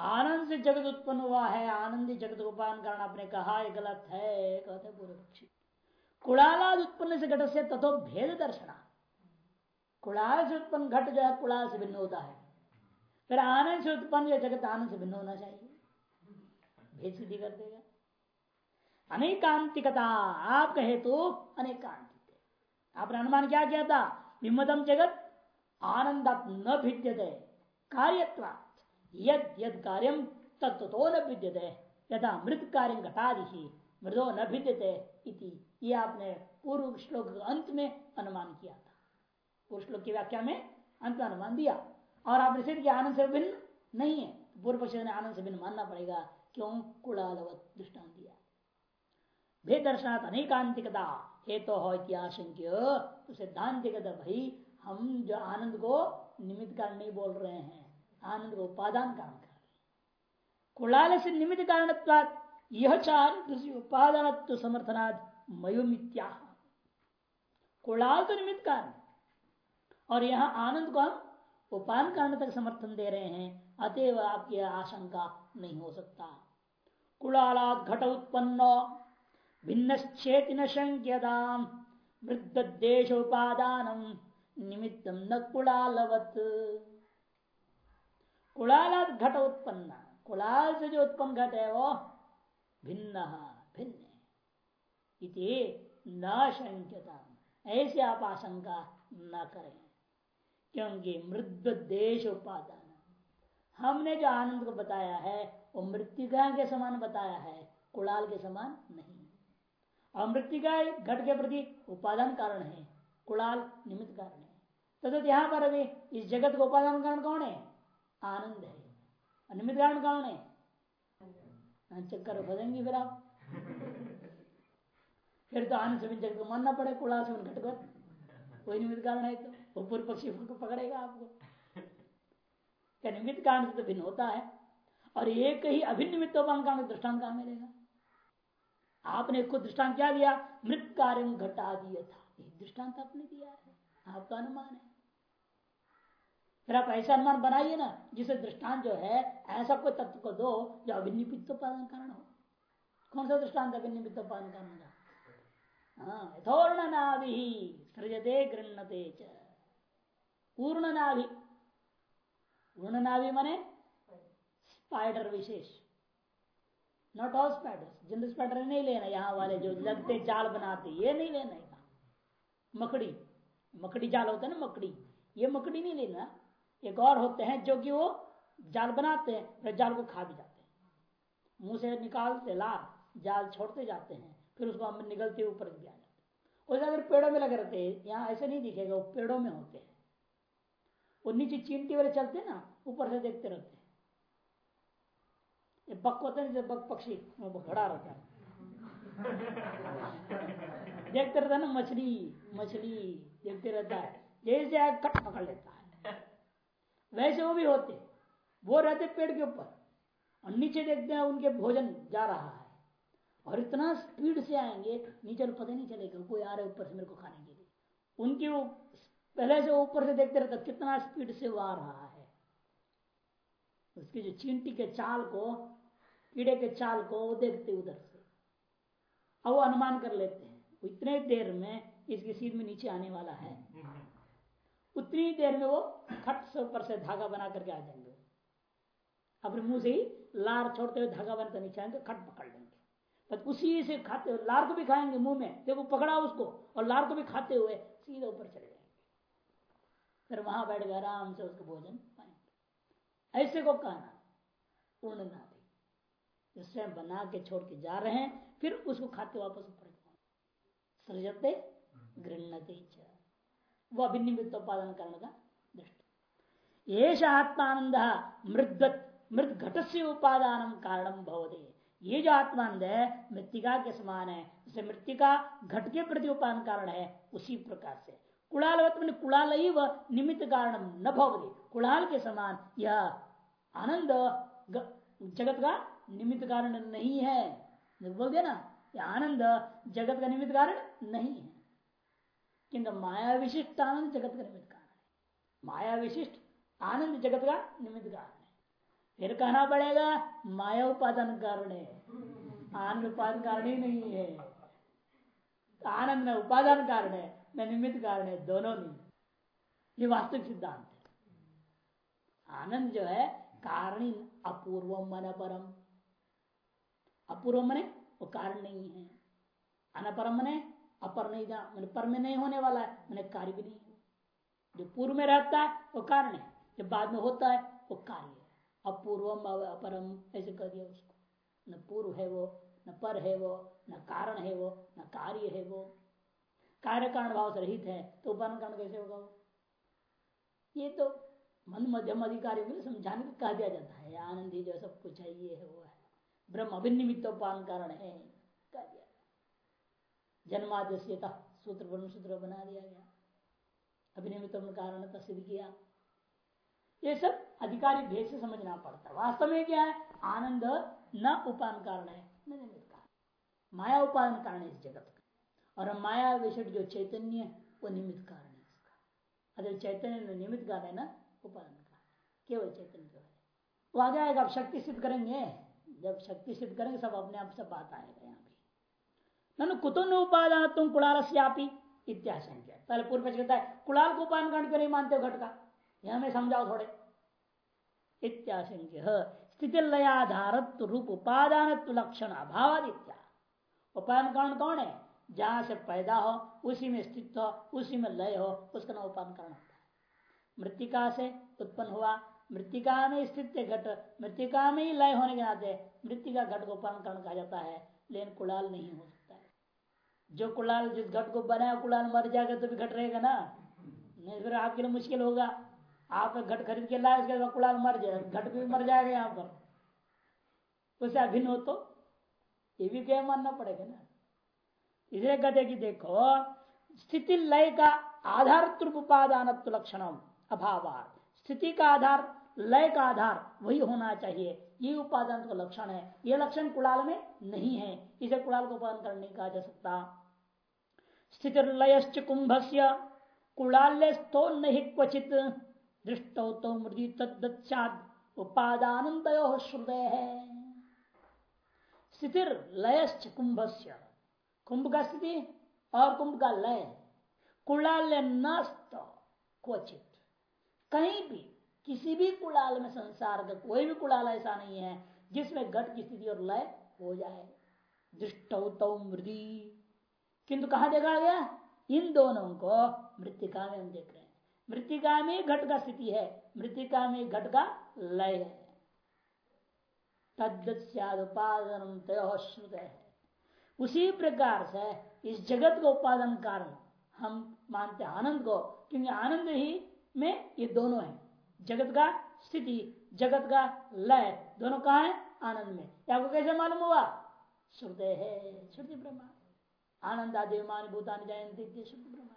आनंद से जगत उत्पन्न हुआ है, आनंदी जगत उपान कारण आपने कहा, ये गलत है कहते पूर्व पक्षी। कुड़ालाद उत्पन्न से घट से तथो भेद दर्शना। कुड़ाल से उत्पन्न घट जो है, कुड़ाल से भिन्न होता है। फिर आनंद से उत्पन्न जगत आनंद से भिन्न होना चाहिए। भेद सिद्धि कर देगा। अनेकांतिकता आप कहे तो अनेकांतिक। आपने अनुमान क्या किया था? विमदम जगत आनंद न कार्यत्वा यद यद कार्यम तत्व तो न भिद्यते। यथा मृत कार्य घटादि, मृदो न भिद्यते ये आपने पूर्व श्लोक अंत में अनुमान किया था। पूर्व श्लोक की व्याख्या में अंत में अनुमान दिया। और आपने सिद्ध किया, आनंद से भिन्न नहीं है। पूर्व पक्ष ने आनंद से भिन्न मानना पड़ेगा, क्यों? कुड़ालवत दृष्टान दिया। भेद दर्शनाथ अनेकांतिकता, हेतु तो हो तो सिद्धांतिक भाई, हम जो आनंद को निमित्त कारण नहीं बोल रहे हैं आनंद को उपादान कारण कर कुलाल से निमित्त कारण यह चार उपादान समर्थनाद मयुमित्या कुलाल तो निमित्त कारण। और यहाँ आनंद को हम उपान कारण तक समर्थन दे रहे हैं, अतएव आपकी आशंका नहीं हो सकता। कुड़ालात घट उत्पन्न भिन्न न शंक्यताम वृद्ध देश उपादान निमित्तम न कुड़ालवत कुड़ालात घट उत्पन्न। कुड़ाल से जो उत्पन्न घट है वो भिन्न भिन्न इति न शंक्यता। ऐसे आप आशंका न करें क्योंकि मृद देश उपादान। हमने जो आनंद को बताया है वो मृतिका के समान बताया है कुड़ाल के समान नहीं। और मृतिका घट के प्रति उपादान कारण है कुड़ाल निमित्त कारण है। तो, तो यहाँ पर अभी इस जगत का उपादान कारण कौन है? आनंद है। निमित्त कारण कौन है? चक्कर फंसेंगे फिर आप। फिर तो आनंद से जगत को मानना पड़े कुड़ाल से घट कर कोई निमित्त कारण है तो वो पूर्व पक्षी को पकड़ेगा आपको। क्या निमित्त कारण से तो भिन्न होता है। और एक ही अभिन्न कारण दृष्टान कहा मिलेगा? आपने खुद दृष्टांत क्या दिया? मृत कार्य घटा दिया था। दृष्टांत आपने दिया है। आपका अनुमान है। फिर आप ऐसा अनुमान बनाइए ना, जिसे दृष्टांत जो है, ऐसा कोई तत्व को दो, जो अभिनिमित्तोपादन कारण हो। कौन सा दृष्टांत अभिनिमित्तोपादन कारण का हाँ यथोर्ण नाभि सृजते गृणते पूर्ण नाभि पूर्ण नाभि मने स्पाइडर विशेष। नॉट ऑल स्पाइडर जिन स्पाइडर नहीं लेना, यहाँ वाले जो लगते जाल बनाते, ये नहीं लेना मकड़ी। मकड़ी जाल होता है ना, मकड़ी। ये मकड़ी नहीं लेना। एक और होते हैं जो कि वो जाल बनाते हैं, फिर जाल को खा भी जाते हैं। मुँह से निकालते लार जाल छोड़ते जाते हैं, फिर उसको हम निकलते ऊपर भी आ जाते हैं। अगर पेड़ों में लगे रहते हैं यहाँ ऐसे नहीं दिखेगा, वो पेड़ों में होते हैं। वो नीचे चींटी वाले चलते ना, ऊपर से देखते रहते हैं। ये बक होते हैं बक पक्षी, वो खड़ा रहता है। देखते रहता है ना, मछली मछली, देखते रहता है। जैसे कट पकड़ लेता है। वैसे वो भी होते वो रहते पेड़ के ऊपर। और नीचे देखते हैं उनके भोजन जा रहा है। और इतना स्पीड से आएँगे, नीचे पता नहीं चलेगा, कोई आ रहा है ऊपर से मेरे को खाने के लिए। उनकी पहले से ऊपर से देखते रहते कितना स्पीड से वो आ रहा है। उसकी जो चींटी के चाल को, कीड़े के चाल को वो देखते उधर से। अब वो अनुमान कर लेते हैं इतने देर में इसके सीध में नीचे आने वाला है। उतनी देर में वो खट से ऊपर से धागा बना करके आ जाएँगे। अपने मुँह से ही लार छोड़ते हुए धागा बनकर नीचे आएँगे, खट पकड़ लेंगे। पर उसी से खाते लार को भी खाएँगे मुँह में। देखो पकड़ा उसको और लार को भी खाते हुए सीधे ऊपर चले जाएँगे। फिर वहाँ बैठ गए, आराम से उसको भोजन पाएँगे। ऐसे को कहना पूर्ण नाभि स्वयं बना के छोड़ के जा रहे हैं, फिर उसको खाते वापस ऊपर सृजते गृहते वो अभिनिमित्त उत्पादन करने का दृष्टि। ये आत्मानंद मृदत मृत घट से उपादान कारण भवदे ये जो आत्मानंद है मृतिका के समान है, जैसे मृतिका घट के प्रति उपादान कारण है, उसी प्रकार से। कुड़ालवत में कुड़ाल ही वह निमित्त कारण न भवदे कुड़ाल के समान यह आनंद जगत का निमित्त कारण नहीं है। बोल दिया ना, यह आनंद जगत का निमित्त कारण नहीं है। किंतु माया विशिष्ट आनंद जगत का निमित्त कारण है। माया विशिष्ट आनंद जगत का निमित्त कारण है। फिर कहना पड़ेगा माया उपादान कारण है। आनंद उपादान कारण ही नहीं है। आनंद में उपादान कारण है, न निमित्त कारण है, दोनों नहीं। ये वास्तविक सिद्धांत है। आनंद जो है, कारण अपूर्व मन परम अपूर्व मने वो कारण नहीं है। अनपरम मने अपर नहीं था मैंने पर में नहीं होने वाला है, मैंने कार्य भी नहीं जो पूर्व में रहता है, वो कारण है। जो बाद में होता है, वो कार्य है। अपूर्वम अपरम, ऐसे कर दिया उसको। न पूर्व है वो, न पर है वो, न कारण है वो, न कार्य है वो। कार्य कारण भाव से रहित है तो उपन कारण कैसे होगा वो? ये तो मन मध्यम अधिकारियों के समझाने को कह दिया जाता है आनंद ही जो सब कुछ है, ये है, वो है। ब्रह्म अभिनिमित्त उपान कारण है। जन्माद्य सूत्र ब्रह्म सूत्र बना दिया गया। अभिनिमित्त कारण सिद्ध किया। ये सब अधिकारी भेद से समझना पड़ता वास्तव में क्या है? आनंद न उपान कारण है, न कारण। माया उपान कारण है इस जगत का। और माया विषय जो चैतन्य है, वो निमित्त कारण है इसका। अगर चैतन्य निमित्त कारण है ना, उपान कारण। केवल चैतन्य जो है वो आगे आएगा, अब शक्ति सिद्ध करेंगे। जब शक्ति सिद्ध करेंगे, सब अपने आप से बात आएगा यहाँ ननु कुतुन उपादान तुम कुड़ाल इत्याशंक्य। पहले पूर्व कहता है कुड़ाल को उपान कारण क्यों नहीं मानते हो घट का यह हमें समझाओ थोड़े। इत्याशंक्य। स्थिति लयाधारत्व रूप उपादान लक्षण अभाव इत्या। उपादान कारण कौन है? जहाँ से पैदा हो, उसी में स्थित हो, उसी में लय हो, उसका नाम उपादान कारण होता है। मृतिका से उत्पन्न हुआ, मृतिका में स्थित घट, मृतिका में ही लय होने के नाते मृतिका घट को उपादान कारण कहा जाता है, लेकिन कुलाल नहीं हो सकता। है जो कुलाल जिस घट को बनाया कुलाल मर जाएगा तो भी घट रहेगा ना? नहीं, फिर आपके लिए मुश्किल होगा। आप घट खरीद के लाए, उसके बाद कुड़ाल मर जाए। घट भी मर जाएगा यहाँ पर। उससे अभिन्न हो तो ये भी क्या मानना पड़ेगा ना? इसलिए कहते कि देखो, स्थिति लय का आधार त्रुप उपादान लक्षण अभाव स्थिति का आधार, लय का आधार, वही होना चाहिए। ये उपादान का लक्षण है। ये लक्षण कुड़ाल में नहीं है। इसे कुड़ाल को उपादान करने कहा जा सकता। स्थिति लयश्च कुंभ से कुड़ाल्य तो नहीं क्वचित। दृष्टो तो मृदि तद उपादान श्रुदय है स्थिति लय कुंभ से कुंभ का स्थिति? और कुंभ का लय। कुलाल्य नस्त क्वचित। कहीं भी, किसी भी कुलाल में संसार का कोई भी कुलाल ऐसा नहीं है, जिसमें घट की स्थिति और लय हो जाए। दृष्टो मृदि। किंतु कहा देखा गया? इन दोनों को मृतिका में हम देख रहे हैं। मृतिका में घट का स्थिति है, मृतिका में घट का लय है। तदुपादन श्रुत है। उसी प्रकार से इस जगत को उपादन कारण हम मानते हैं आनंद को, क्योंकि आनंद ही में ये दोनों है। जगत का स्थिति, जगत का लय, दोनों कहा है? आनंद में। आपको कैसे मालूम हुआ? श्रुदय है, श्रुति ब्रह्मा। आनंद आदि मान भूतान जयंती ब्रह्मा।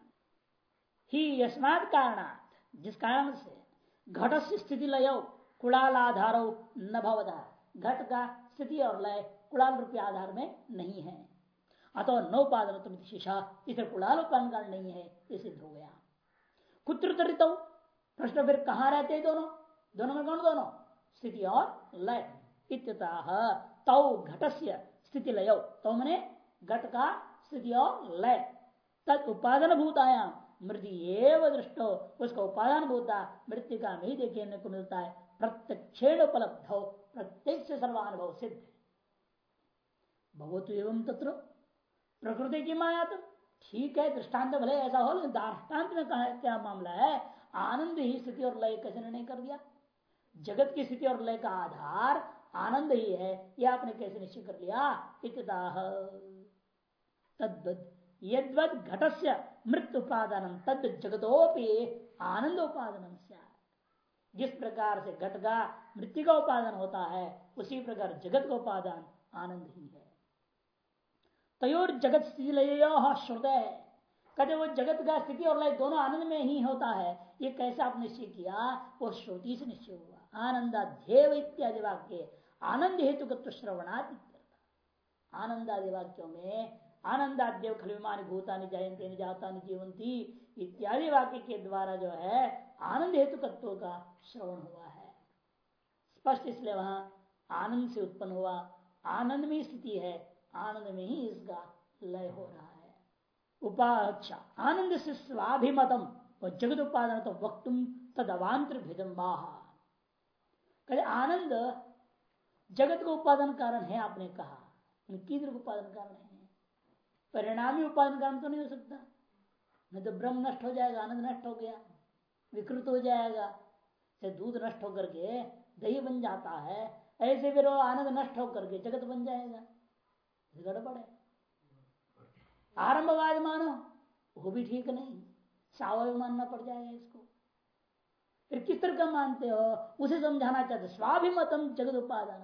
ही यस्मात कारणात, जिस कारण से घट से स्थिति लय कुड़ाल आधार न भवदा घट का स्थिति और लय कुड़ाल रूपी आधार में नहीं है। अतो नौपादन तुम शिशा इसे कुड़ाल कारण नहीं है, ये सिद्ध हो गया। कुत्र तरित प्रश्न फिर कहा रहते हैं दोनों? दोनों में कौन दोनों? स्थिति और लय। इत्यतः तौ घट से स्थिति लय तो मैंने घट का स्थिति और लय तद उपादन भूतायाम मृति एवं दृष्टो, उसका उपादान होता मृतिका में ही देखने को मिलता है। प्रत्यक्षेण उपलब्ध हो प्रत्यक्ष सर्वानुभव सिद्ध भगवत एवं तत्र प्रकृति की माया तो ठीक है, दृष्टांत भले ऐसा हो, लेकिन दृष्टांत में कहा क्या मामला है? आनंद ही स्थिति और लय कैसे निर्णय कर दिया। जगत की स्थिति और लय का आधार आनंद ही है, यह आपने कैसे निश्चय कर लिया? इतदाह तद्वत यदवत घट से मृत्यु उपादान तद जगतोपि आनंद उपादान जिस प्रकार से घट का मृत्यु का उपादान होता है, उसी प्रकार जगत का उपादान आनंद ही है। तयोर जगत श्रुत है। कहते वो जगत का स्थिति और लय दोनों आनंद में ही होता है। ये कैसे आप निश्चय किया? वो श्रुति से निश्चय हुआ। आनंदाध्यव इत्यादि वाक्य आनंद हेतु श्रवणादि आनंदादि वाक्यों में आनंदाद्यव खलविमान भूतानि जयंती जाता जीवंती इत्यादि वाक्य के द्वारा जो है, आनंद हेतु तत्व का श्रवण हुआ है। स्पष्ट इसलिए वहाँ आनंद से उत्पन्न हुआ। आनंद में स्थिति है, आनंद में ही इसका लय हो रहा है। उपाक्षा आनंद से स्वाभिमतम, और जगत उपादान तो वक्तुम तद अवान्तर भेदम कहते आनंद जगत का उपादान कारण है आपने कहा किधर उपादान कारण है। परिणामी उपादान कारण तो नहीं हो सकता। नहीं तो ब्रह्म नष्ट हो जाएगा, आनंद नष्ट हो गया, विकृत हो जाएगा। दूध नष्ट होकर के दही बन जाता है, ऐसे फिर वो आनंद नष्ट होकर के जगत बन जाएगा। गड़बड़ है। आरंभवाद मानो, वो भी ठीक नहीं। सावय मानना पड़ जाएगा इसको। फिर किस तरह का मानते हो? उसे समझाना चाहते स्वाभिमतम जगत उपादान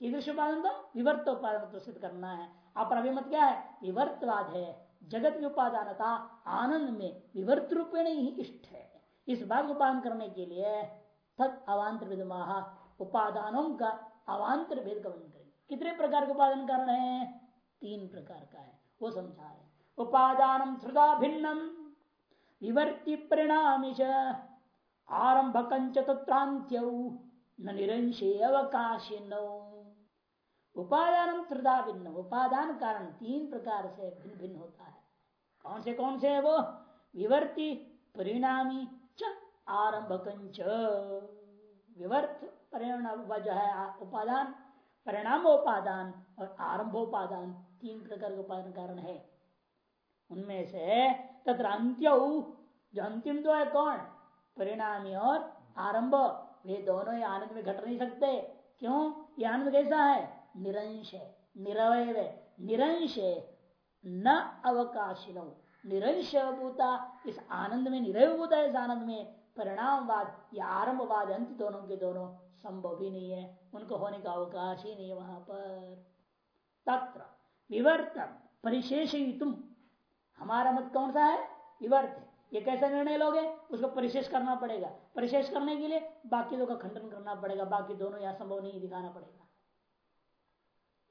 कीदृश उपादान तो विवर्त उपादान सिद्ध करना है। आप अभिमत क्या है? विवर्तवाद है। जगत की उपादानता आनंद में विवर्त रूपेण ही इष्ट है। इस बात को पालन करने के लिए तद अवान्तर विदमाह उपादानों का अवान्तर भेद का वर्णन करेंगे कितने प्रकार के उपादान कारण है? तीन प्रकार का है। वो समझा रहे उपादान श्रुदा भिन्नम विवर्ति परिणाम आरंभक तत्रांत्य न निरंशे अवकाशिन। उपादान त्रिदा भिन्न उपादान कारण तीन प्रकार से भिन्न भिन्न होता है। कौन से कौन से है वो? विवर्ति, परिणामी, च, आरंभक विवर्त, परिणाम जो है उपादान परिणाम उपादान और आरंभोपादान तीन प्रकार के उपादान कारण है। उनमें से तथा अंत्य, जो अंतिम दो है कौन? परिणामी और आरंभ। वे दोनों ही आनंद में घट नहीं सकते। क्यों? ये आनंद कैसा है? निरंश निरवय निरंश, न अवकाशिनो। निरंश भूता, इस आनंद में निरय भूता, इस आनंद में परिणामवाद, या आरंभवाद, अंत दोनों के दोनों संभव ही नहीं है। उनको होने का अवकाश ही नहीं वहाँ पर। तत्र, विवर्तन परिशेष हमारा मत कौन सा है? विवर्त ये कैसा निर्णय लोगे? उसको परिशेष करना पड़ेगा। परिशेष करने के लिए बाकी दो का खंडन करना पड़ेगा। बाकी दोनों यहाँ संभव नहीं दिखाना पड़ेगा।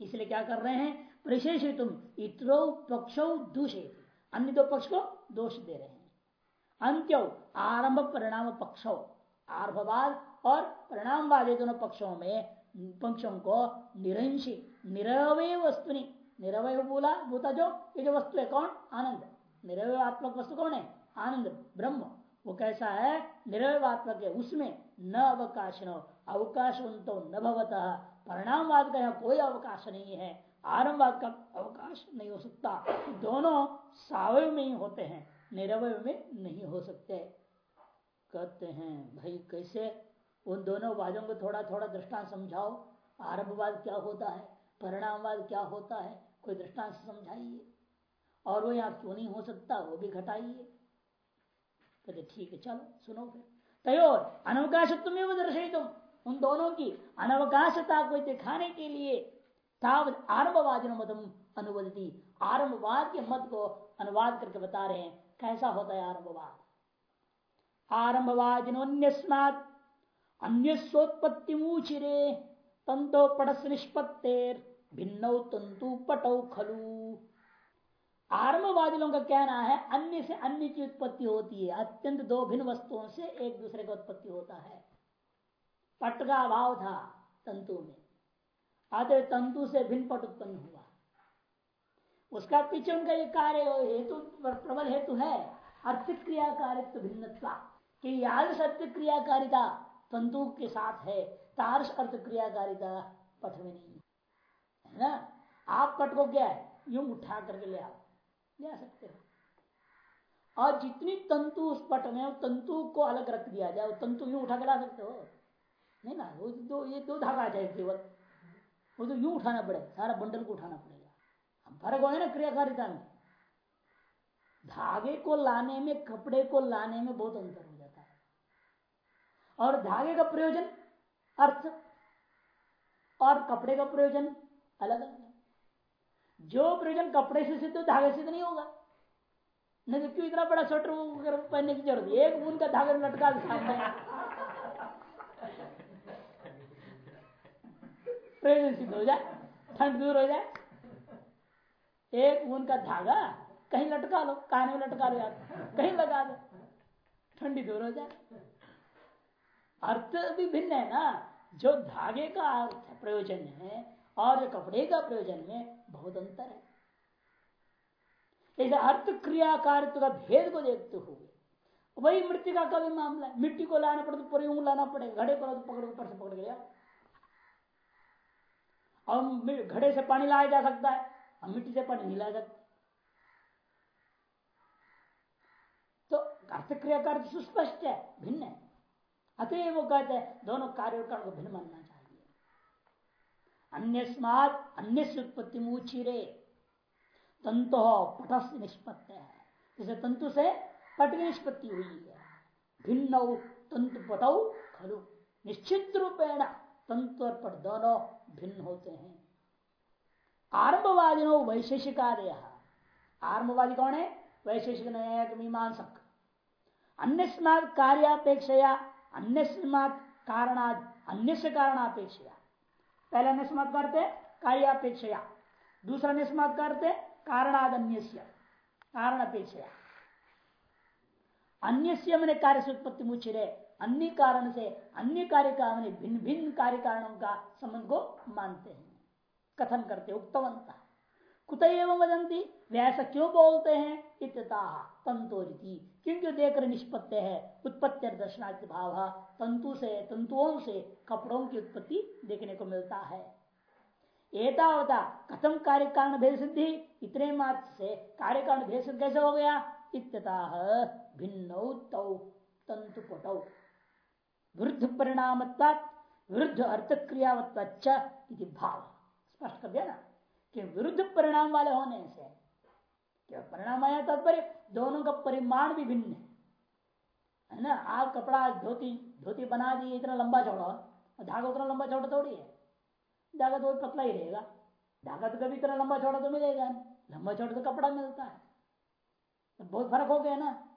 इसलिए क्या कर रहे हैं? परिशेष तुम इतरो पक्षो दूषित अन्य दो पक्ष को दोष दे रहे हैं। अंत्यो, आरंभ परिणाम पक्षो। आरंभवाद और परिणामवाद दोनों पक्षों में, पक्षों को निरंशी, निरवय वस्तु निरवय बोला, बोता जो, ये जो वस्तु है कौन? आनंद। निरवयात्मक वस्तु कौन है? आनंद, ब्रह्म। वो कैसा है? निरवयात्मक है, उसमें न अवकाश अवकाश न भवत। परिणामवाद का यहाँ कोई अवकाश नहीं है, आरंभवाद का अवकाश नहीं हो सकता। दोनों सावय में ही होते हैं, निरवय में नहीं हो सकते। कहते हैं, भाई कैसे? उन दोनों वादों को थोड़ा थोड़ा दृष्टांत समझाओ। आरंभवाद क्या होता है? परिणामवाद क्या होता है? कोई दृष्टांत समझाइए। और वो यहाँ क्यों नहीं हो सकता? वो भी घटाइए। कहते, ठीक है, चलो, सुनो फिर। तयोर अनवकाश तुम्हें दर्शे तुम उन दोनों की अनवकाशता को दिखाने के लिए तावत आरंभवाद मतम अनुवदती आरंभवाद के मत को अनुवाद करके बता रहे हैं, कैसा होता है आरंभवाद? आरंभवादिनोन्यस्मात् अन्योत्पत्ति ऊचिरे तंतो पटस निष्पत्तेर, भिन्न तंतु पटौ खलु। आरंभवादियों का कहना है, अन्य से अन्य की उत्पत्ति होती है, अत्यंत दो भिन्न वस्तुओं से एक दूसरे का उत्पत्ति होता है। पट का अभाव था तंतु में। आते तंतु से भिन्न पट उत्पन्न हुआ। उसका पीछे उनका ये कार्य हेतु प्रबल हेतु है अर्थ क्रियाकारित्व भिन्नता कि याद सत्य क्रियाकारिता तंतु के साथ है तार्श अर्थ क्रियाकारिता पठ में नहीं। है ना? आप पट को क्या है? यूँ उठा करके ले आओ। ले आ सकते हो। और जितनी तंतु उस पट में तंतु को अलग रख दिया जाए तंतु यूँ उठा के ला सकते हो। नहीं ना, वो दो, ये दो धागा जाए केवल। वो तो यूँ उठाना पड़ेगा, सारा बंडल को उठाना पड़ेगा। हम फ़र्क हो ना क्रियाकारिता में। धागे को लाने में, कपड़े को लाने में बहुत अंतर हो जाता है। और धागे का प्रयोजन अर्थ और कपड़े का प्रयोजन अलग अलग है। जो प्रयोजन कपड़े से सिद्ध, धागे से तो नहीं होगा। नहीं तो क्यों इतना बड़ा स्वेटर पहनने की ज़रूरत एक ऊन का धागे लटका सामने। प्रयोजन सिद्ध हो जाए ठंड दूर हो जाए एक ऊन का धागा, कहीं लटका लो, कान में लटका लो कहीं लगा दो ठंडी दूर हो जाए अर्थ भी भिन्न है ना, जो धागे का अर्थ प्रयोजन है, और जो कपड़े का प्रयोजन में बहुत अंतर है। इसे अर्थ क्रियाकारित्व का भेद को देखते हुए, वही मृत्यु का कभी मामला है। मिट्टी को लाना पड़े तो पूरी ऊँग लाना पड़ेगा, घड़े पर तो पकड़, ऊपर से पकड़ गया और घड़े से पानी लाया जा सकता है, और मिट्टी से पानी नहीं लाया सकता तो अर्थ क्रियाकार सुस्पष्ट है, भिन्न है। अतः वो कहते हैं, दोनों कार्य को भिन्न मानना चाहिए। अन्य अन्य से उत्पत्ति मुचिरे, तंतु पट निष्पत्ति है। जैसे तंतु से पट की निष्पत्ति हुई है। भिन्न तंतु पटौ खलु। निश्चित रूपेण तंतु और पट दोनों भिन्न होते हैं। आरंभवादी नो वैशेषिक आरंभवादी कौन है? वैशेषिक न्यायिक मीमांसक। अन्य कार्यापेक्षया अन्य कारणाद अन्य से कारणापेक्षया। पहले अन्य करते, कार्यापेक्षया। दूसरा अन्य करते कारणाद अन्य कारण अपेक्षया अन्य मैंने कार्य से उत्पत्ति मुचिरे अन्य कारण से, अन्य कार्य का मैंने भिन्न भिन्न कार्य कारणों का संबंध को मानते हैं। कथन करते उक्तवंता। कुत एवं वदंती वे ऐसा क्यों बोलते हैं? इतता तंतोरिति। क्योंकि देकर निष्पत्ति है? उत्पत्ति दर्शनार्थ भाव। तंतु से, तंतुओं से कपड़ों की उत्पत्ति देखने को मिलता है। एतावता कथम कार्य कारण भेद सिद्धि? इतने मात्र से कार्य कारण भेद सिद्ध कैसे हो गया? इत्यता, भिन्न तंतु पटौ वृद्ध परिणाम विरुद्ध अर्थ क्रियावत्ता भाव। स्पष्ट कर दिया ना कि विरुद्ध परिणाम वाले होने से क्या परिणाम आया तात्पर्य? दोनों का परिमाण भी भिन्न है। है ना? आप कपड़ा, धोती धोती बना दिए इतना लंबा चौड़ा। और धागा उतना लंबा चौड़ा थोड़ी है। धागा तो पतला ही रहेगा। धागा तो कभी इतना लंबा चौड़ा तो मिलेगा लंबा चौड़ा तो कपड़ा मिलता है। तो बहुत फ़र्क हो गया ना?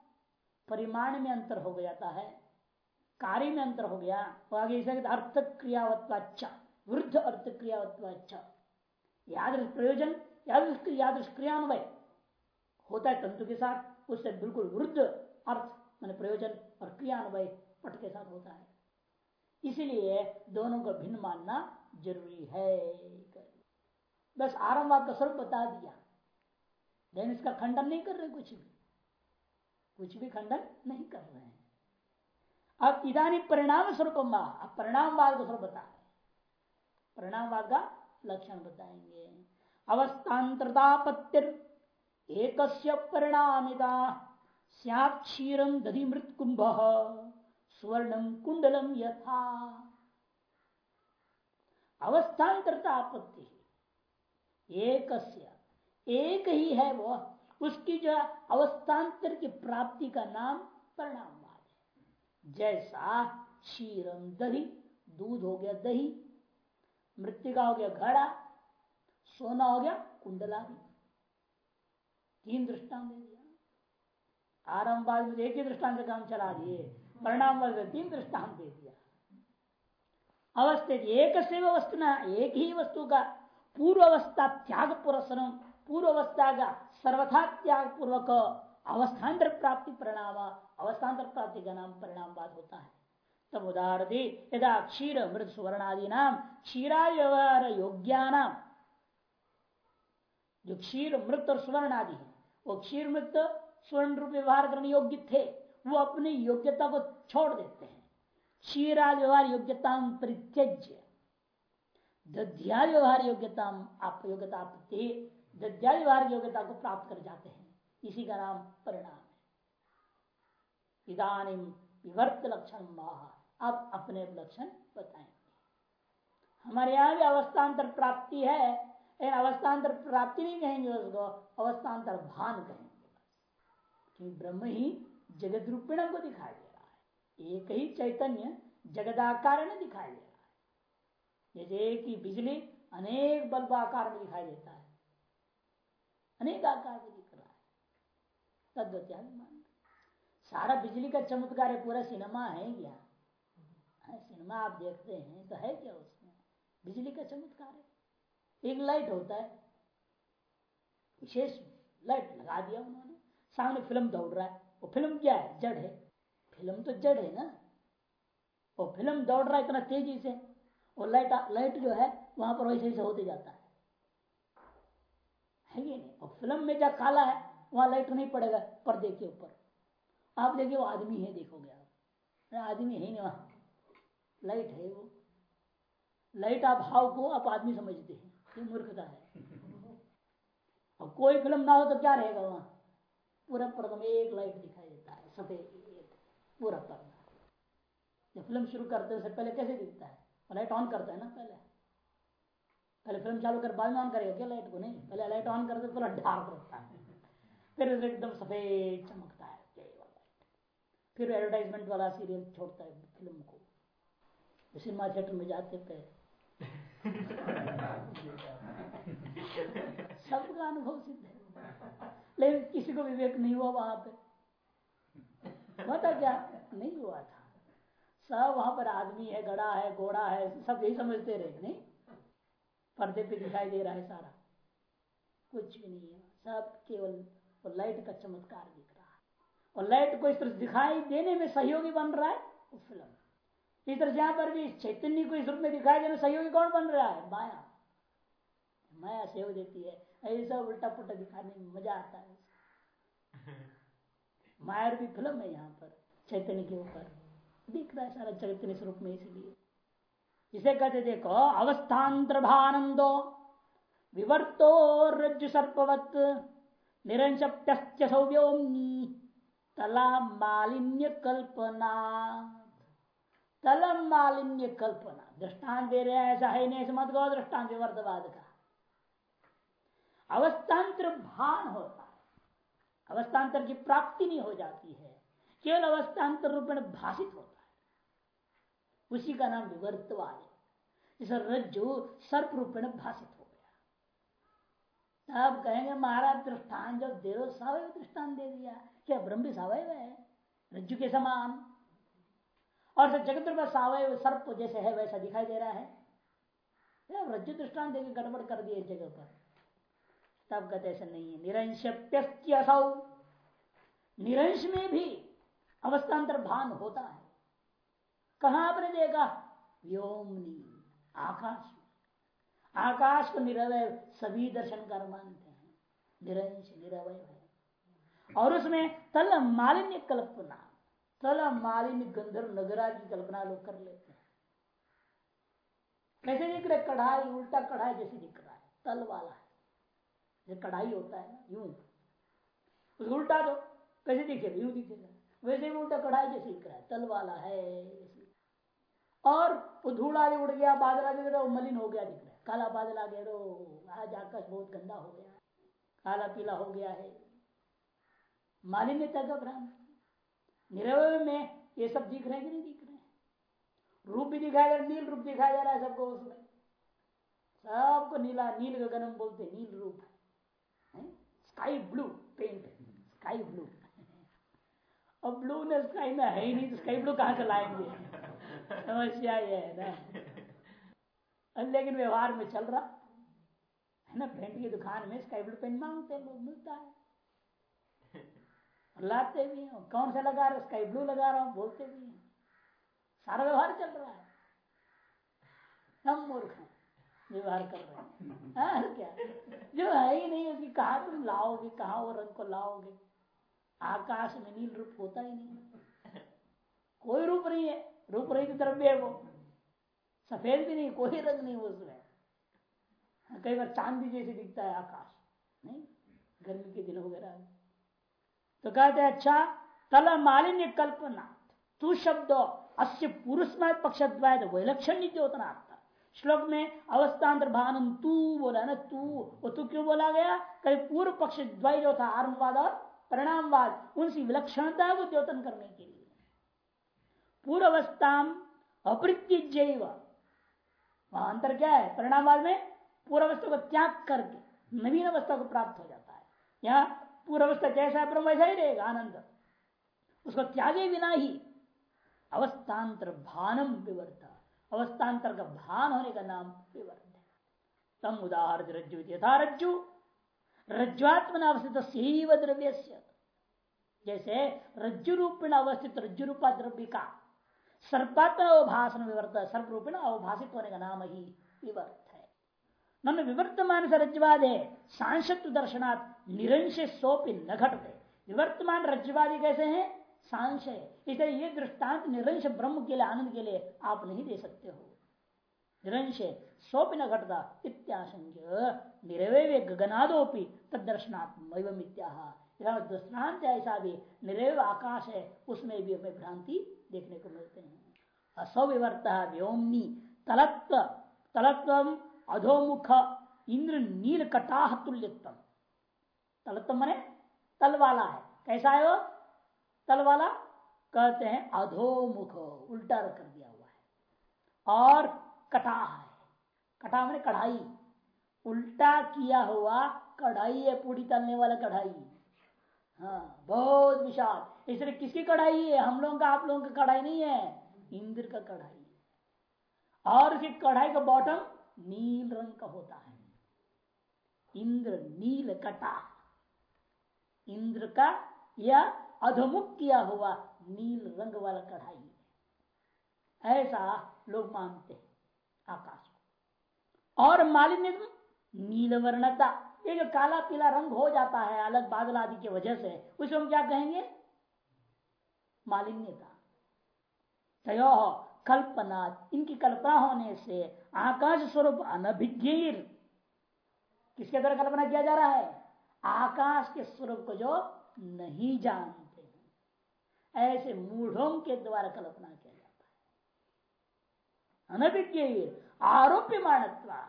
परिमाण में अंतर हो जाता है। कार्य में अंतर हो गया। तो आगे इसे अर्थ क्रियावत्वाचा वृद्ध अर्थ क्रियावत्वाचा याद प्रयोजन याद याद क्रियान्वय। होता है तंतु के साथ, उससे बिल्कुल वृद्ध अर्थ, मान प्रयोजन और क्रियान्वय पट के साथ होता है। इसीलिए दोनों को भिन्न मानना ज़रूरी है। बस आरंभ का स्वरूप बता दिया। लेकिन इसका खंडन नहीं कर रहे कुछ भी। कुछ भी खंडन नहीं कर रहे हैं। अब इधानी परिणाम स्वरूप अब परिणामवाद का स्वरूप बता। रहे परिणामवाद का लक्षण बताएँगे। अवस्थान्तरतापत्तिर एक परिणामिता क्षीरम दधि मृत कुंभ स्वर्णम कुंडलम यथा। अवस्थान्तरता आपत्ति एक एक ही है वो, उसकी जो अवस्थान्तर की प्राप्ति का नाम परिणामवाद है जैसा क्षीरम दही, दूध हो गया दही, मृतिका हो गया घड़ा, सोना हो गया कुंडला। तीन दृष्टांत दे दिया। आरंभवाद में एक ही दृष्टांत से काम चला दिए। परिणाम वर्ग तीन दृष्टांत दे दिया। अवस्थित एक से वस्तु ना, एक ही वस्तु का पूर्व अवस्था त्याग पुरस्म पूर्व अवस्था का सर्वथा त्याग पूर्वक अवस्थान्तर प्राप्ति परिणाम अवस्थान्तर प्राप्ति का नाम परिणाम बात होता है। तब उदाहरण यदा क्षीर मृत सुवर्णादि नाम क्षीरा व्यवहार योग्यानाम। जो क्षीर, मृत और स्वर्ण आदि है, वो क्षीर, मृत, स्वर्ण रूप व्यवहार करने योग्य थे, वो अपनी योग्यता को छोड़ देते हैं। क्षीरा व्यवहार योग्यता परित्यज्य। दध्या व्यवहार योग्यता आप, योग्यता दध्या व्यवहार योग्यता को प्राप्त कर जाते हैं। इसी का नाम परिणाम। है इधानी विवर्त लक्षण अब अपने लक्षण बताएँगे। हमारे यहाँ भी अवस्थान्तर प्राप्ति है, लेकिन अवस्थान्तर प्राप्ति नहीं कहेंगे उसको अवस्थान्तर भान कहेंगे क्योंकि ब्रह्म ही जगत रूपिण को दिखाई दे रहा है। एक ही चैतन्य जगदाकार में दिखाई दे रहा है। जैसे एक ही बिजली अनेक बल्ब आकार में दिखाई देता है। अनेक आकार में दिख रहा है। तद्वत्या मान सारा बिजली का चमत्कार है, पूरा सिनेमा है क्या? सिनेमा आप देखते हैं तो है क्या उसमें? बिजली का चमत्कार है। एक लाइट होता है। विशेष लाइट लगा दिया उन्होंने। सामने फ़िल्म दौड़ रहा है। वो फ़िल्म क्या है? जड़ है। फ़िल्म तो जड़ है ना। और फ़िल्म दौड़ रहा है इतना तेज़ी से। और लाइट लाइट जो है, वहाँ पर वैसे वैसे होते जाता है। है ये नहीं? और फ़िल्म में जहाँ काला है, वहाँ लाइट नहीं पड़ेगा, पर्दे के ऊपर। आप देखिए वो आदमी है, देखोगे आप। आदमी है वहाँ। लाइट है वो। लाइट आप भाव को आप आदमी समझते हैं। ये मूर्खता है। और कोई फ़िल्म ना हो तो क्या रहेगा वहाँ? पूरा पर्दा में एक लाइट दिखाई देता है, सफ़ेद, पूरा पर्दा। जब फ़िल्म शुरू करते हैं पहले कैसे दिखता है? लाइट ऑन करता है ना पहले। पहले फ़िल्म चालू कर, बाद में ऑन करेगा क्या लाइट को? नहीं। पहले लाइट ऑन करते पूरा डार्क रहता है। फिर एकदम सफ़ेद चमकता फिर एडवर्टाइजमेंट वाला सीरियल छोड़ता है फ़िल्म को। सिनेमा थिएटर में जाते पे सबका अनुभव सिद्ध है। लेकिन किसी को विवेक नहीं हुआ वहाँ पे। बता क्या? नहीं हुआ था। सब वहाँ पर आदमी है गड़ा है घोड़ा है सब यही समझते रहे नहीं? पर्दे पे दिखाई दे रहा है सारा। कुछ भी नहीं है। सब केवल वो लाइट का चमत्कार दिख है और लाइट को इस तरह दिखाई देने में सहयोगी बन रहा है फ़िल्म। इस तरह जहाँ पर भी चैतन्य को इस रूप में दिखाई देने सहयोगी कौन बन रहा है? माया। माया सहयोग देती है। ऐसा उल्टा पुल्टा दिखाने में मज़ा आता है। माया भी फ़िल्म है यहाँ पर चैतन्य के ऊपर। दिख रहा है सारा चैतन्य स्वरूप में इसलिए। इसे कहते देखो अवस्थान्तर भानंदो विवर्तो रज्जु सर्पवत निरंशप्य सौव्योमनी। तला मालिन्य कल्पना। तलम मालिन्य कल्पना। दृष्टांत दे रहे हैं, ऐसा है नहीं मत गो दृष्टांत विवर्तवाद का। अवस्थान्तर भान होता है। अवस्थान्तर की प्राप्ति नहीं हो जाती है। केवल अवस्थान्तर रूप में भाषित होता है। उसी का नाम विवर्तवाद है। रज्जु सर्प रूप में भाषित हो गया। अब कहेंगे, महाराज दृष्टान जब दे दो सवय दृष्टान दे दिया क्या ब्रह्म भी सवय है, रज्जु के समान। और जगत रूप सावय सर्प जैसे है, वैसा दिखाई दे रहा है। रज्जु दृष्टान देकर गड़बड़ कर दिए जगह पर। तब कहते ऐसा नहीं है। निरंशप्यसौ निरंश में भी अवस्थान्तर भान होता है। कहा आपने देखा व्योमनी, आकाश आकाश को निरवय सभी दर्शन कर मानते हैं। निरंश, निरवय। और उसमें तल मालिन्य कल्पना, तल मालिन्य गंधर्व नगरा की कल्पना लोग कर लेते हैं। कैसे दिख रहे कढ़ाई, उल्टा कढ़ाई जैसे दिख रहा है। तल वाला है। कढ़ाई होता है ना, यूँ। उल्टा दो। कैसे दिखेगा? यूँ दिखेगा। वैसे भी उल्टा कढ़ाई जैसे दिख रहा है। तल वाला है और धूल आदि उड़ गया, बादल आ गया मलिन हो गया दिख रहा है। काला बादल आ गया रो आज आकाश बहुत गंदा हो गया। काला पीला हो गया है। मालिन्यता का भ्रांत निरवय में ये सब दिख रहे हैं कि नहीं दिख रहे हैं? रूप भी दिखाया जा रहा नील रूप दिखाया जा रहा है सबको उसमें। सबको नीला, नील गगनम बोलते नील रूप। Sky blue paint sky blue. अब ब्लू ने स्काई में है ही नहीं तो स्काई ब्लू कहाँ से लाएँगे? समस्या ये है ना? लेकिन व्यवहार में चल रहा। है ना? पेंट की दुकान में स्काई ब्लू पेंट मांगते हैं, लोग मिलता है। लाते भी हैं। कौन सा लगा रहा स्काई ब्लू लगा रहा हूँ, बोलते भी हैं। सारा व्यवहार चल रहा है। हम मूर्ख हैं, व्यवहार कर रहे हैं। क्या? जो है ही नहीं उसकी कहा तुम लाओगे, कहा वो रंग को लाओगे। आकाश में नील रूप होता ही नहीं। कोई रूप नहीं है। रूप रही द्रव्य है वो। सफ़ेद भी नहीं, कोई रंग नहीं उसमें। कई बार चांदी जैसे दिखता है आकाश। नहीं? गर्मी के दिन वगैरह तो कहते अच्छा तल मालिन्य कल्पना तू शब्द, अस्य पुरुष में पक्ष वैलक्षण नीति श्लोक में अवस्थान्तर भानम तू बोला ना तू। वो तू क्यों बोला गया? कभी पूर्व पक्ष द्वय जो था, आरंभवाद और परिणामवाद। उनसी विलक्षणता को द्योतन करने के लिए। पूर्व पूर्वस्था अप्रत्यज वहाँ अंतर क्या है? परिणामवाद में पूर्वावस्था को त्याग करके नवीन अवस्था को प्राप्त हो जाता है। यहाँ पूर्वावस्था जैसा ब्रह्म वैसा ही रहेगा, आनंद। उसको त्यागे बिना ही अवस्थान्तर भानम विवर्त। अवस्थान्तर का भान होने का नाम विवर्त है। तम उदाहरण रज्जु यथा रज्जु। रज्जुआत्मन अवस्थित द्रव्य जैसे रज्जु रूप में अवस्थित रज्जु रूपा द्रव्य का सर्पात्म अवभाषण विवर्त सर्प रूपेण अवभाषित होने का नाम ही विवर्त है। नन विवर्तमान से रज्जवादे, सांसत्व दर्शनात् निरंश सोपी न घटते विवर्तमान रज्जवादी कैसे हैं? सांशय। इसलिए ये दृष्टांत निरंश ब्रह्म के लिए, आनंद के लिए आप नहीं दे सकते हो। निरंश सोपि न घटता इत्याशंक्य। निरवय गगनादोपि तद दर्शनात्म दृष्टांत ऐसा भी निरव आकाश है, उसमें भी हमें भ्रांति देखने को मिलते हैं। असविवर्त व्योमनी तलत्व तलत्व अधोमुख, इंद्र नील कटाह तुल्यत्व तलत्व मने तल वाला है। कैसा है वो? तल वाला? कहते हैं अधोमुख, उल्टा कर दिया हुआ है। और कटाह है। कटाह मैंने कढ़ाई। उल्टा किया हुआ कढ़ाई है, पूरी तलने वाला कढ़ाई। हाँ बहुत विशाल। इसलिए किसकी कढ़ाई है? हम लोगों का, आप लोगों का कढ़ाई नहीं है। इंद्र का कढ़ाई और उसकी कढ़ाई का बॉटम नील रंग का होता है। इंद्र नील कटा इंद्र का या अधमुख किया हुआ नील रंग वाला कढ़ाई ऐसा लोग मानते हैं आकाश को। और मालिन्य नील वर्णता ये जो काला पीला रंग हो जाता है अलग बादल आदि की वजह से, उसे हम क्या कहेंगे? मालिन्यता। तय कल्पना इनकी कल्पना होने से आकाश स्वरूप अनभिज्ञ किसके द्वारा कल्पना किया जा रहा है? आकाश के स्वरूप को जो नहीं जानते हैं। ऐसे मूढ़ों के द्वारा कल्पना किया जाता है। अनभिज्ञ आरोप्य मानत्वा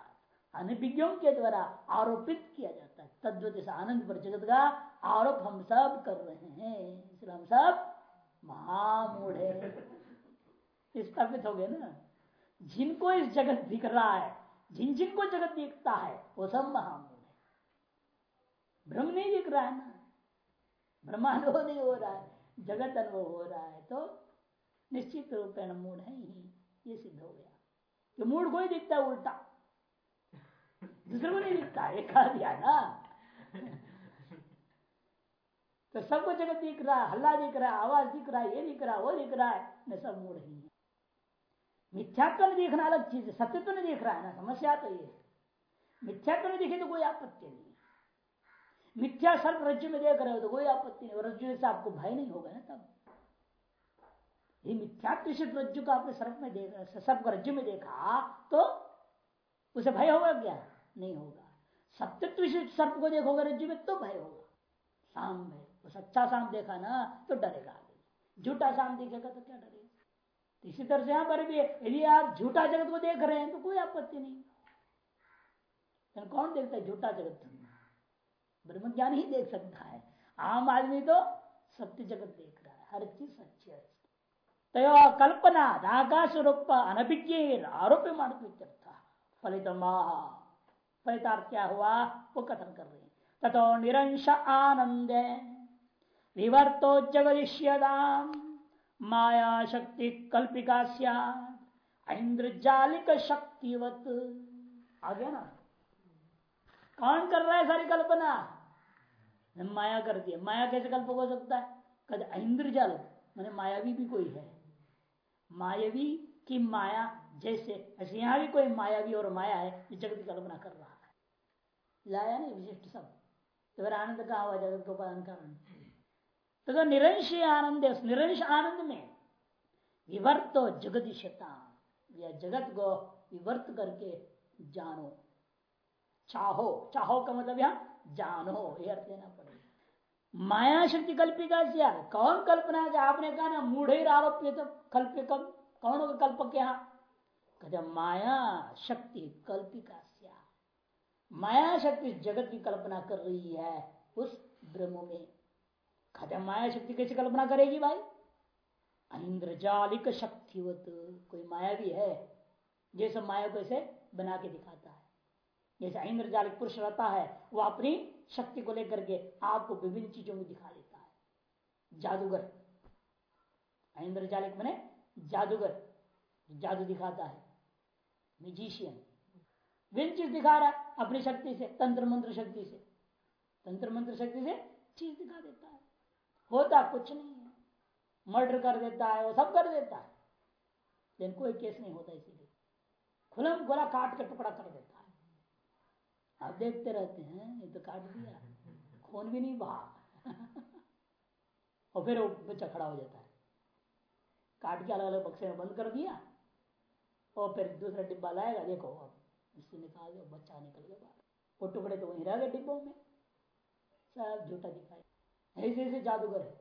अनभिज्ञों के द्वारा आरोपित किया जाता है। तद्वत आनंद पर जगत का आरोप हम सब कर रहे हैं। इसलिए हम सब महामूढ़ स्थापित हो गए ना। जिनको इस जगत दिख रहा है, जिन जिनको जगत दिखता है, वो सब महामूढ़ भ्रम नहीं दिख रहा है ना? ब्रह्मानुभव नहीं हो रहा है, जगत अनुभव हो रहा है तो निश्चित रूप में मूड है ही ये सिद्ध हो गया। कि मूड को ही दिखता है उल्टा। दूसरे को नहीं दिखता, एक कह दिया ना। तो सबको जगत दिख रहा है हल्ला दिख रहा है आवाज़ दिख रहा है ये दिख रहा है वो दिख रहा है, न सब मूड ही है मिथ्यात्व देखना अलग चीज़ है, सत्य तो नहीं देख रहा है ना, समस्या तो ये मिथ्यात्व नहीं दिखे तो कोई आपत्ति नहीं। मिथ्या सर्प रज्जु में देख रहे हो तो कोई आपत्ति नहीं। रज्जु से आपको भय नहीं होगा ना तब। ये मिथ्यात्व रज्जु का आपने सर्प में देख, सर्प रज्जु में देखा तो उसे भय होगा क्या? नहीं होगा। सत्यत्व सर्प को देखोगे रज्जु में तो भय होगा। शाम में वो सच्चा शाम देखा ना तो डरेगा आगे झूठा शाम देखेगा तो क्या डरेगा? तो इसी तरह से यहाँ पर भी यदि आप झूठा जगत को देख रहे हैं तो कोई आपत्ति नहीं। तो कौन देखता है झूठा जगत? ब्रह्म ज्ञान ही देख सकता है। आम आदमी तो सत्य जगत देख रहा है, हर चीज़ सच्ची है। तो कल्पना आकाश रूप अनभिज्ञ आरोप्य मानव फलित फलितार्थ क्या हुआ? वो कथन कर रहे तथो निरंश आनंद विवर्तो जगदिष्यदाम माया शक्ति कल्पिका इंद्रजालिक शक्तिवत। आ गया ना। कौन कर रहा है सारी कल्पना? माया कर दिया। माया कैसे कल्प हो सकता है? कहते इंद्रजाल मैंने मायावी भी कोई है? मायावी की माया जैसे, ऐसे यहाँ भी कोई मायावी और माया है जो जगत की कल्पना कर रहा है। लाया नहीं विशिष्ट सब। तो फिर आनंद कहा हुआ जगत को पालन कारण तो निरंश आनंद है निरंश आनंद में विवर्त जगदीशता। या जगत को विवर्त करके जानो। चाहो चाहो का मतलब यहाँ जानो, ये अर्थ पड़ेगा माया शक्ति कल्पिका से कौन कल्पना है आपने कहा ना, मूढ़ आरोप्य तो कल्प कौन होगा कल्पक यहाँ? कहते माया शक्ति कल्पिका माया शक्ति जगत की कल्पना कर रही है उस ब्रह्म में। कहते माया शक्ति कैसे कल्पना करेगी भाई? इंद्रजालिक शक्तिवत। कोई माया भी है? जैसे माया को ऐसे बना के दिखाता जैसे इंद्रजालिक पुरुष रहता है, वो अपनी शक्ति को लेकर के आपको विभिन्न चीज़ों में दिखा देता है। जादूगर। इंद्रजालिक मैंने जादूगर जादू दिखाता है। म्यूजिशियन विन चीज़ दिखा रहा है अपनी शक्ति से तंत्र मंत्र शक्ति से। तंत्र मंत्र शक्ति से चीज़ दिखा देता है। होता कुछ नहीं है। मर्डर कर देता है, वो सब कर देता है। लेकिन कोई केस नहीं होता इसीलिए। खुलम गोला काट कर टुकड़ा कर देता है। आप देखते रहते हैं, ये तो काट दिया। खून भी नहीं बहा। और फिर वो बच्चा खड़ा हो जाता है। काट के अलग अलग बक्से में बंद कर दिया। और फिर दूसरा डिब्बा लाएगा, देखो अब इससे निकाल दो, बच्चा निकल गया बाहर। वो टुकड़े तो वहीं रह गए डिब्बों में। सब झूठा दिखाई ऐसे ऐसे जादूगर है।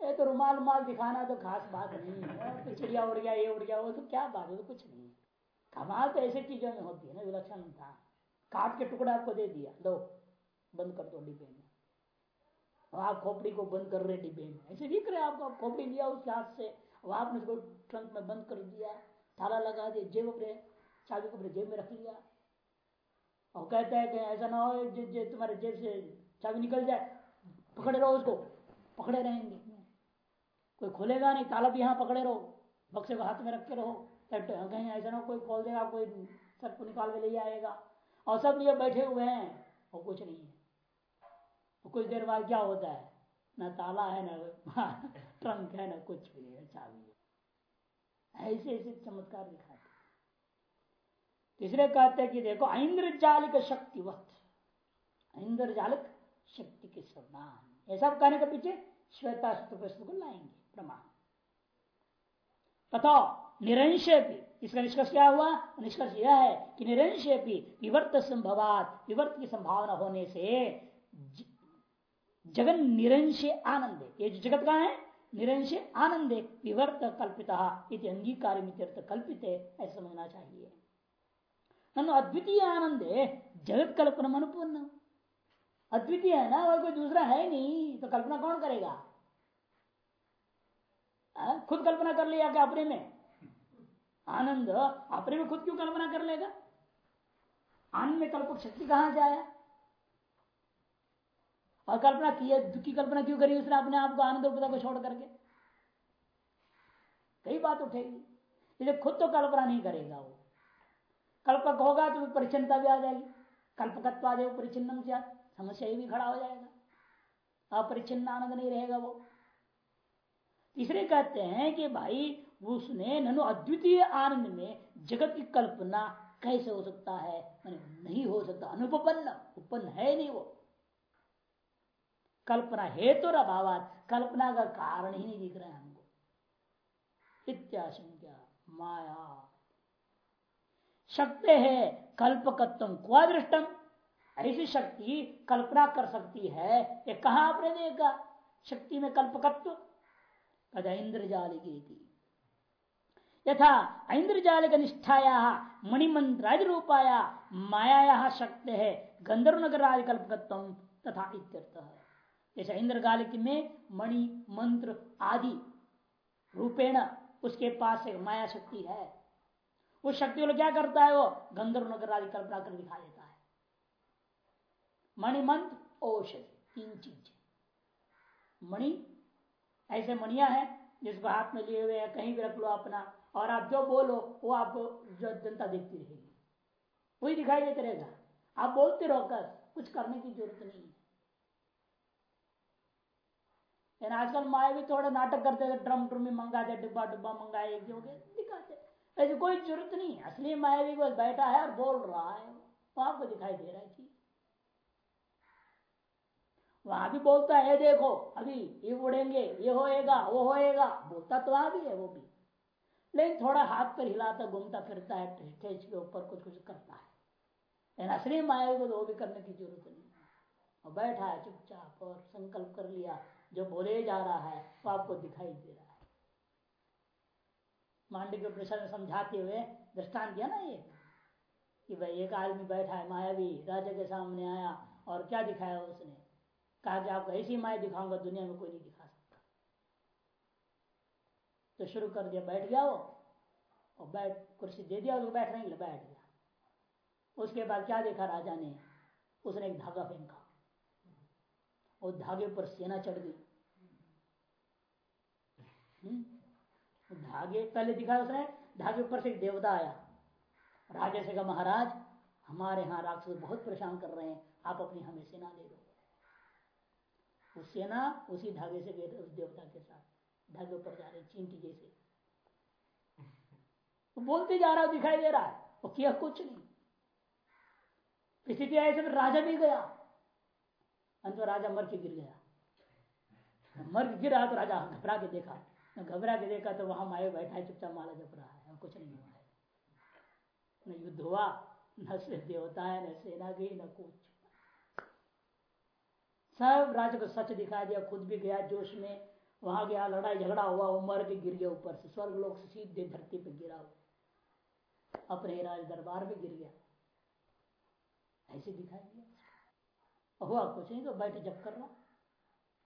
ये तो रुमाल रुमाल दिखाना तो खास बात नहीं है। चिड़िया उड़ गया, ये उड़ गया, वो तो क्या बात है तो कुछ नहीं है। कमाल तो ऐसे चीज़ों में होती है ना विलक्षण था। काट के टुकड़ा आपको दे दिया। दो बंद कर दो डिब्बे में। आप खोपड़ी को बंद कर रहे डिब्बे में। ऐसे दिख रहे आपको खोपड़ी लिया उसके हाथ से। आपने उसको ट्रंक में बंद कर दिया। ताला लगा दिया जेब अपने चाबी को अपने जेब में रख लिया। और कहता है कि ऐसा ना हो जे, जे तुम्हारे जेब से चाबी निकल जाए। पकड़े रहो उसको। पकड़े रहेंगे। कोई खोलेगा नहीं। ताला भी यहाँ पकड़े रहो। बक्से को हाथ में रख के रहो कहीं ऐसा ना कोई खोल देगा कोई सबको निकाल के ले आएगा। और सब ये बैठे हुए हैं। और कुछ नहीं है। कुछ देर बाद क्या होता है? ना ताला है, ना ट्रंक है, ना कुछ भी है चाबी है। ऐसे ऐसे चमत्कार दिखाते तीसरे कहते हैं कि देखो, इंद्रजालिक शक्तिवत। इंद्रजालिक शक्ति के समान। ये सब कहने के पीछे श्वेता को लाएँगे। प्रमाण। तथा निरंश भी। इसका निष्कर्ष क्या हुआ? निष्कर्ष यह है कि निरंश विवर्त संभवात विवर्त की संभावना होने से जगन निरंश आनंद। ये जो जगत का है? निरंश आनंद विवर्त कल्पित अंगीकार कल्पित है ऐसा समझना चाहिए। अद्वितीय आनंद, जगत कल्पना अनुपूर्ण अद्वितीय है ना, और कोई दूसरा है नहीं तो कल्पना कौन करेगा? आ? खुद कल्पना कर लिया क्या अपने में? आनंद, अपने में खुद क्यों कल्पना कर लेगा? आनंद में कल्पक शक्ति कहाँ से आया? और कल्पना की दुख की कल्पना क्यों करी उसने अपने आप को, आनंद रूपता को छोड़ करके? कई बात उठेगी। इसलिए खुद तो कल्पना नहीं करेगा वो। कल्पक होगा तो परिचन्नता भी आ जाएगी। कल्पकत्व आ जाएगा परिचिन्नम से समस्या भी खड़ा हो जाएगा। अपरिचिन्न आनंद नहीं रहेगा वो। तीसरे कहते हैं कि भाई उसने ननु अद्वितीय आनंद में जगत की कल्पना कैसे हो सकता है? मैंने नहीं हो सकता अनुपन्न उपन्न है नहीं वो। कल्पना हेतु तो अभाव कल्पना का कारण ही नहीं दिख रहा है हमको। इत्याशंका, माया। शक्ति है कल्पकत्व क्वादृष्टम ऐसी शक्ति कल्पना कर सकती है, ये कहा आपने देखा शक्ति में कल्पकत्व? कदा इंद्रजालिकी यथा इंद्रजालिक निष्ठाया मणिमंत्रादि रूपाया माया शक्ति है गंधर्व नगर आदि कल्पकत्व तथा इत्यर्थ। जैसे इंद्रगालिक में मणि मंत्र आदि रूपेण उसके पास एक माया शक्ति है। उस शक्ति को क्या करता है वो? गंधर्व नगर आदि कल्पना कर दिखा देता है। मणिमंत्र औषधि, तीन चीज़। मणि, ऐसे मणिया है जिसको हाथ में लिए हुए कहीं भी रख लो अपना। और आप जो बोलो, वो आपको जनता देखती रहेगी। वही दिखाई देते रहेगा। आप बोलते रहो कर कुछ करने की ज़रूरत नहीं है। आजकल माए भी थोड़ा नाटक करते थे ड्रम ड्रम मंगाते डिब्बा डिब्बा मंगाए, एक हो दिखाते ऐसी कोई ज़रूरत नहीं असली माया भी बस बैठा है और बोल रहा है। वो आपको दिखाई दे रहा है चीज़ वहाँ भी बोलता है देखो, अभी ये उड़ेंगे, ये होएगा, वो होएगा। बोलता तो वहाँ भी है, वो भी। लेकिन थोड़ा हाथ पर हिलाता, घूमता फिरता है स्टेज के ऊपर कुछ कुछ करता है। लेकिन असली माया को तो वो भी करने की ज़रूरत नहीं और बैठा है, चुपचाप और संकल्प कर लिया, जो बोले जा रहा है, वो आपको दिखाई दे रहा है। मांडी के प्रश्न में समझाते हुए दृष्टान दिया ना ये, कि भाई, एक आदमी बैठा है, मायावी, राजा के सामने आया, और क्या दिखाया उसने? कहा कि आपको ऐसी माया दिखाऊँगा, दुनिया में कोई नहीं दिखा सकता। तो शुरू कर दिया, बैठ गया वो। और बैठ, कुर्सी दे दिया, उसको बैठ नहीं, बैठ गया। उसके बाद क्या देखा राजा ने? उसने एक धागा फेंका। और धागे पर सेना चढ़ गई। हम्म? धागे, पहले दिखा उसने, धागे ऊपर से एक देवता आया। राजा से कहा, महाराज, हमारे यहाँ राक्षस बहुत परेशान कर रहे हैं, आप अपनी हमें सेना दे दो। उस सेना उसी धागे से गए उस देवता के साथ। धागे ऊपर जा रहे, चींटी जैसे। वो बोलते जा रहा दिखाई दे रहा है। वो किया कुछ नहीं। स्थिति ऐसे फिर राजा भी गया। अंत राजा मर के गिर गया। मर गिरा तो राजा घबरा के देखा। घबरा के देखा तो वहाँ माए बैठा है चुपचाप माला जप रहा है। कुछ नहीं हुआ है न युद्ध हुआ, न से देवता है न सेना गई न कुछ। सब राजा को सच दिखा दिया, खुद भी गया जोश में। वहाँ गया, लड़ाई झगड़ा हुआ, वो मर के गिर गया ऊपर से। स्वर्ग लोग सीधे धरती पर गिरा हुआ। अपने राज दरबार में गिर गया। ऐसे दिखाई दिया। हुआ कुछ नहीं तो बैठे जब कर रहा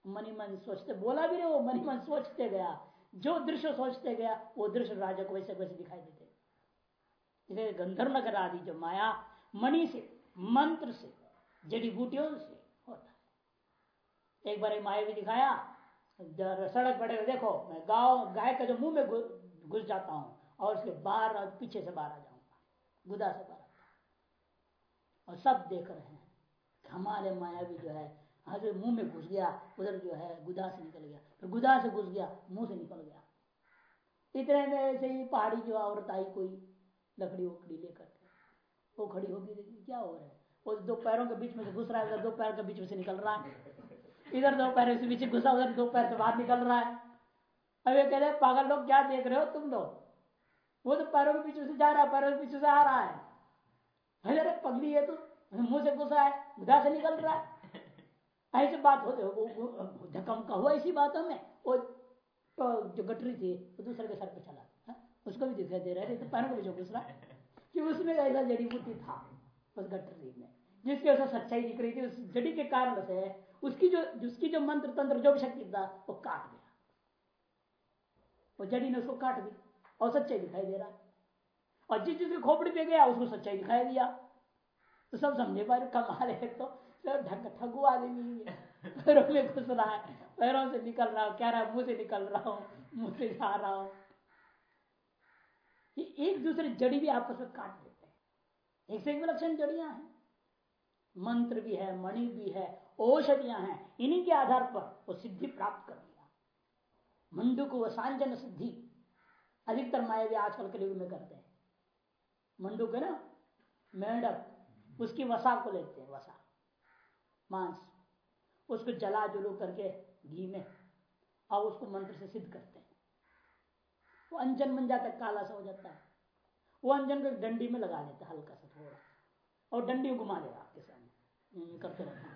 मनी मन सोचते, बोला भी नहीं वो, मनी मन सोचते गया। जो दृश्य सोचते गया, वो दृश्य राजा को वैसे वैसे दिखाई देते। इसे गंधर्व नगर आदि जो माया मणि से, मंत्र से, जड़ी बूटियों से होता है। एक बार एक माया भी दिखाया सड़क पड़े देखो, मैं गाँव, गाय का जो मुँह में घुस जाता हूँ। और उसके बाहर पीछे से बाहर आ जाऊँगा। गुदा से बाहर और सब देख रहे हैं हमारे माया भी जो है हजर मुँह में घुस गया, उधर जो है गुदा से निकल गया। फिर गुदा से घुस गया, मुँह से निकल गया। इतने में ऐसे ही पहाड़ी जो औरत आई कोई, लकड़ी उकड़ी लेकर वो खड़ी होगी क्या हो रहा है? वो दो पैरों के बीच में से घुस रहा है दो पैर के बीच में से निकल रहा है। इधर दो पैर से बीच घुसा, उधर दो पैर से बाहर निकल रहा है। अब ये कह रहे पागल लोग क्या देख रहे हो तुम लोग? वो तो पैरों के पीछे से जा रहा है पैरों के पीछे से आ रहा है। अरे पगली है तो मुँह से घुसा है बुधा से निकल रहा है। ऐसे बात होते धक्का का हुआ इसी बातों में। वो तो जो गटरी थी वो दूसरे के सर पे चला। उसको भी दिखाई दे रहा है तो पैरों के पीछे घुस रहा है। कि उसमें ऐसा जड़ी बूटी था उस गटरी में जिसकी वजह सच्चाई दिख रही थी। उस जड़ी के कारण से उसकी जो उसकी जो मंत्र तंत्र जो भी शक्ति था वो काट गया। वो जड़ी ने उसको काट दी। और सच्चाई दिखाई दे रहा है। और जिस जिसकी खोपड़ी पे गया, उसको सच्चाई दिखाई दिया। तो सब समझे पाए कमाल है तो सब ठगु आदमी पैरों में घुस रहा है, पैरों से निकल रहा हूँ कह रहा है, मुँह से निकल रहा हूँ, मुँह से जा रहा हूँ। एक दूसरे जड़ी भी आपस में काट देते हैं। एक से एक विलक्षण जड़ियाँ हैं। मंत्र भी है, मणि भी है, औषधियाँ हैं। इन्हीं के आधार पर वो सिद्धि प्राप्त कर लिया। मंडू को सांजन सिद्धि अधिकतर माया भी आजकल के युग में करते हैं। मंडू के ना, मेंढक, उसकी वसा को लेते हैं, वसा, मांस। उसको जला जुलू करके घी में और उसको मंत्र से सिद्ध करते हैं। वो अंजन बन जाता है, काला सा हो जाता है। वो अंजन को डंडी में लगा लेते हल्का सा थोड़ा। और डंडी घुमा देगा आपके सामने। करते रहता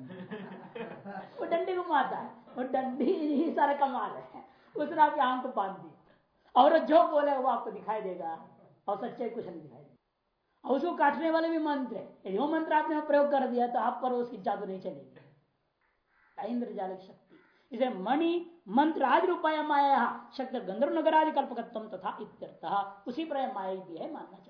वो डंडी घुमाता है वो डंडी ही सारा कमाल है। उसने आपकी आँख को बाँध दी और जो बोले वो आपको दिखाई देगा। और सच्चाई कुछ नहीं दिखाई देगा। और उसको काटने वाले भी मंत्र है। वो मंत्र आपने प्रयोग कर दिया तो आप पर उसकी जादू नहीं चलेगी। इंद्रजालिक शक्ति। इसे मणि मंत्र आदि रूपाया माया, शक्ति गंधर्व नगर आदि कल्पकत्व तथा इत्यर्थ उसी पर माया भी है मानना चाहिए।